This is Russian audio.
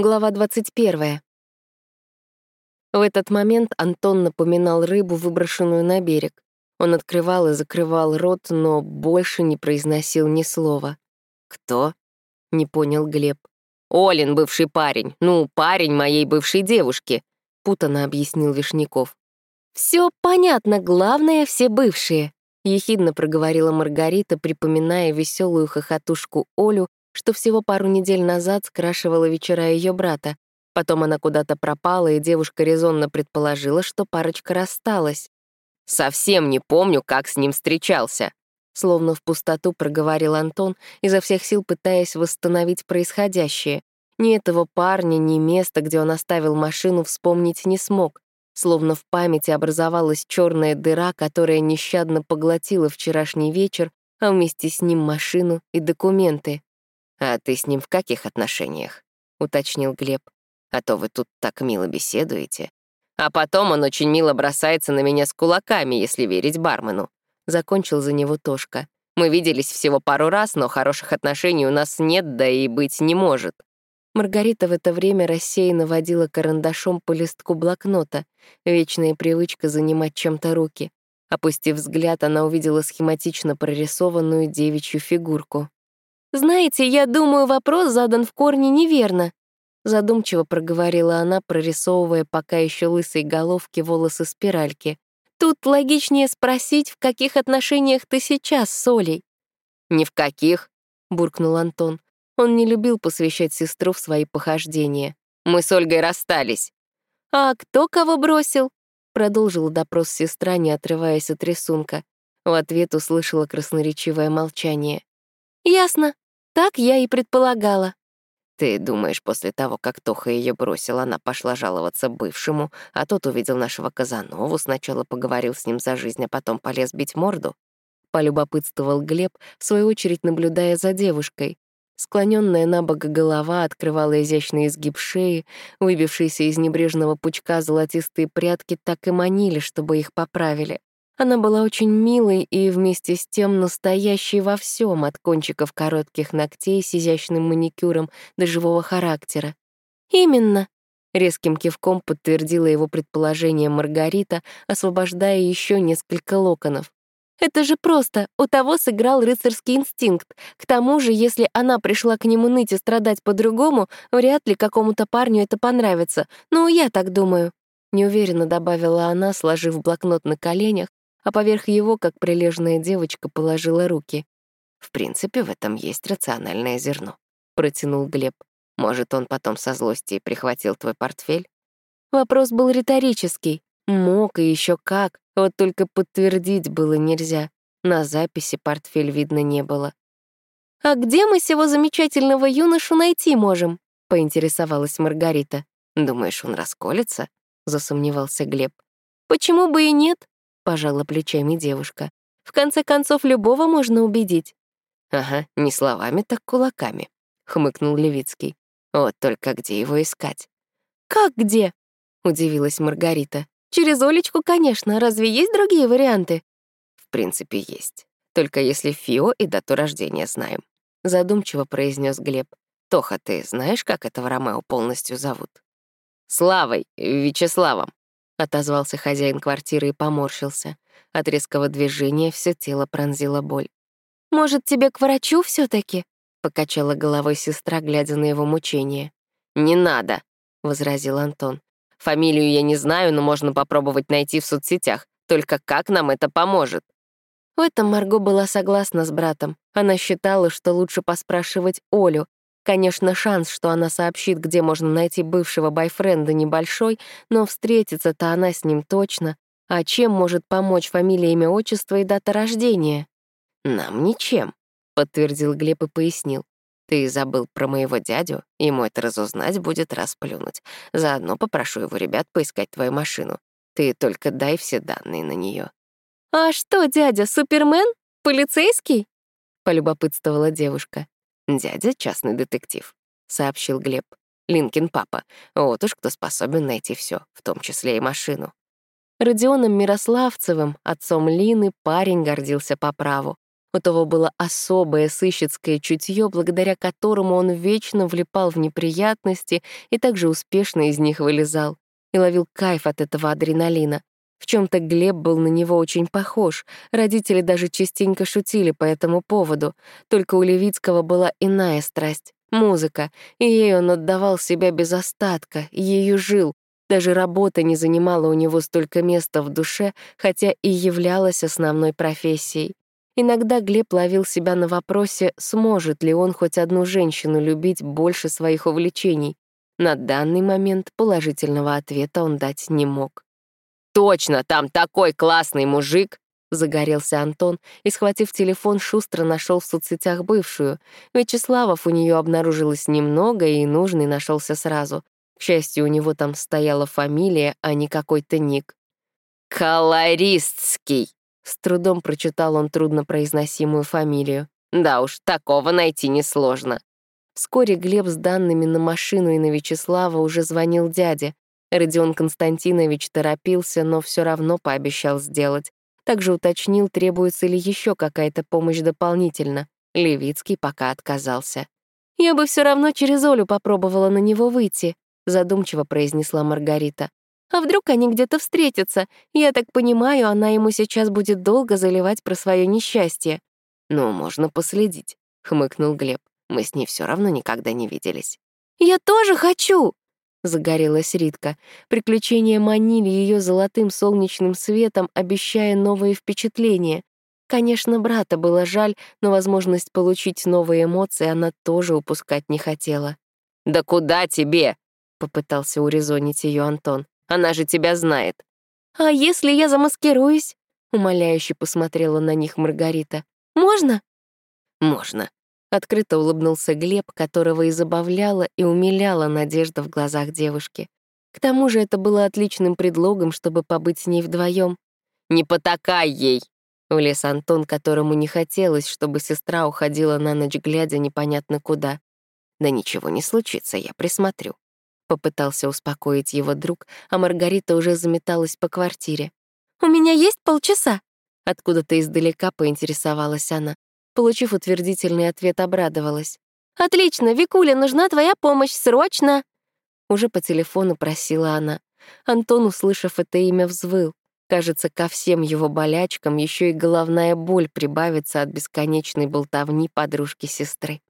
Глава 21. В этот момент Антон напоминал рыбу, выброшенную на берег. Он открывал и закрывал рот, но больше не произносил ни слова. «Кто?» — не понял Глеб. «Олин, бывший парень. Ну, парень моей бывшей девушки», — путанно объяснил Вишняков. Все понятно, главное — все бывшие», — ехидно проговорила Маргарита, припоминая веселую хохотушку Олю, что всего пару недель назад скрашивала вечера ее брата. Потом она куда-то пропала, и девушка резонно предположила, что парочка рассталась. «Совсем не помню, как с ним встречался», словно в пустоту проговорил Антон, изо всех сил пытаясь восстановить происходящее. Ни этого парня, ни места, где он оставил машину, вспомнить не смог. Словно в памяти образовалась черная дыра, которая нещадно поглотила вчерашний вечер, а вместе с ним машину и документы. «А ты с ним в каких отношениях?» — уточнил Глеб. «А то вы тут так мило беседуете. А потом он очень мило бросается на меня с кулаками, если верить бармену». Закончил за него Тошка. «Мы виделись всего пару раз, но хороших отношений у нас нет, да и быть не может». Маргарита в это время рассеянно водила карандашом по листку блокнота. Вечная привычка занимать чем-то руки. Опустив взгляд, она увидела схематично прорисованную девичью фигурку. «Знаете, я думаю, вопрос задан в корне неверно», задумчиво проговорила она, прорисовывая пока еще лысой головки волосы спиральки. «Тут логичнее спросить, в каких отношениях ты сейчас с Олей?» «Ни в каких», — буркнул Антон. Он не любил посвящать сестру в свои похождения. «Мы с Ольгой расстались». «А кто кого бросил?» — продолжила допрос сестра, не отрываясь от рисунка. В ответ услышала красноречивое молчание. «Ясно. Так я и предполагала». «Ты думаешь, после того, как Тоха ее бросил, она пошла жаловаться бывшему, а тот увидел нашего Казанову, сначала поговорил с ним за жизнь, а потом полез бить морду?» Полюбопытствовал Глеб, в свою очередь наблюдая за девушкой. Склоненная на бок голова открывала изящный изгиб шеи, выбившиеся из небрежного пучка золотистые прядки так и манили, чтобы их поправили. Она была очень милой и вместе с тем настоящей во всем, от кончиков коротких ногтей с изящным маникюром до живого характера. «Именно», — резким кивком подтвердила его предположение Маргарита, освобождая еще несколько локонов. «Это же просто, у того сыграл рыцарский инстинкт. К тому же, если она пришла к нему ныть и страдать по-другому, вряд ли какому-то парню это понравится. Ну, я так думаю», — неуверенно добавила она, сложив блокнот на коленях а поверх его, как прилежная девочка, положила руки. «В принципе, в этом есть рациональное зерно», — протянул Глеб. «Может, он потом со злости прихватил твой портфель?» Вопрос был риторический. Мог и еще как, вот только подтвердить было нельзя. На записи портфель видно не было. «А где мы сего замечательного юношу найти можем?» — поинтересовалась Маргарита. «Думаешь, он расколется?» — засомневался Глеб. «Почему бы и нет?» Пожала плечами девушка. В конце концов, любого можно убедить. Ага, не словами, так кулаками, хмыкнул Левицкий. Вот только где его искать? Как где? удивилась Маргарита. Через Олечку, конечно, разве есть другие варианты? В принципе, есть. Только если ФИО и дату рождения знаем. Задумчиво произнес Глеб. Тоха, ты знаешь, как этого Ромео полностью зовут? Славой, Вячеславом. — отозвался хозяин квартиры и поморщился. От резкого движения все тело пронзила боль. «Может, тебе к врачу все таки покачала головой сестра, глядя на его мучение. «Не надо», — возразил Антон. «Фамилию я не знаю, но можно попробовать найти в соцсетях. Только как нам это поможет?» В этом Марго была согласна с братом. Она считала, что лучше поспрашивать Олю, Конечно, шанс, что она сообщит, где можно найти бывшего бойфренда, небольшой, но встретиться-то она с ним точно. А чем может помочь фамилия, имя, отчество и дата рождения? «Нам ничем», — подтвердил Глеб и пояснил. «Ты забыл про моего дядю, ему это разузнать будет расплюнуть. Заодно попрошу его ребят поискать твою машину. Ты только дай все данные на нее. «А что, дядя, Супермен? Полицейский?» — полюбопытствовала девушка. «Дядя — частный детектив», — сообщил Глеб. «Линкин папа. Вот уж кто способен найти все, в том числе и машину». Родионом Мирославцевым, отцом Лины, парень гордился по праву. У того было особое сыщицкое чутье, благодаря которому он вечно влипал в неприятности и также успешно из них вылезал. И ловил кайф от этого адреналина. В чем то Глеб был на него очень похож. Родители даже частенько шутили по этому поводу. Только у Левицкого была иная страсть — музыка, и ей он отдавал себя без остатка, ею жил. Даже работа не занимала у него столько места в душе, хотя и являлась основной профессией. Иногда Глеб ловил себя на вопросе, сможет ли он хоть одну женщину любить больше своих увлечений. На данный момент положительного ответа он дать не мог. «Точно, там такой классный мужик!» Загорелся Антон и, схватив телефон, шустро нашел в соцсетях бывшую. Вячеславов у нее обнаружилось немного, и нужный нашелся сразу. К счастью, у него там стояла фамилия, а не какой-то ник. «Колористский!» С трудом прочитал он труднопроизносимую фамилию. Да уж, такого найти несложно. Вскоре Глеб с данными на машину и на Вячеслава уже звонил дяде. Родион Константинович торопился, но все равно пообещал сделать. Также уточнил, требуется ли еще какая-то помощь дополнительно. Левицкий пока отказался. «Я бы все равно через Олю попробовала на него выйти», задумчиво произнесла Маргарита. А вдруг они где-то встретятся? Я так понимаю, она ему сейчас будет долго заливать про свое несчастье. Ну, можно последить, хмыкнул Глеб. Мы с ней все равно никогда не виделись. Я тоже хочу! Загорелась Ритка. Приключения манили ее золотым солнечным светом, обещая новые впечатления. Конечно, брата было жаль, но возможность получить новые эмоции она тоже упускать не хотела. «Да куда тебе?» — попытался урезонить ее Антон. Она же тебя знает». «А если я замаскируюсь?» — умоляюще посмотрела на них Маргарита. «Можно?» «Можно», — открыто улыбнулся Глеб, которого и забавляла, и умиляла надежда в глазах девушки. К тому же это было отличным предлогом, чтобы побыть с ней вдвоем. «Не потакай ей!» — влез Антон, которому не хотелось, чтобы сестра уходила на ночь, глядя непонятно куда. «Да ничего не случится, я присмотрю». Попытался успокоить его друг, а Маргарита уже заметалась по квартире. «У меня есть полчаса?» Откуда-то издалека поинтересовалась она. Получив утвердительный ответ, обрадовалась. «Отлично, Викуля, нужна твоя помощь, срочно!» Уже по телефону просила она. Антон, услышав это имя, взвыл. Кажется, ко всем его болячкам еще и головная боль прибавится от бесконечной болтовни подружки-сестры.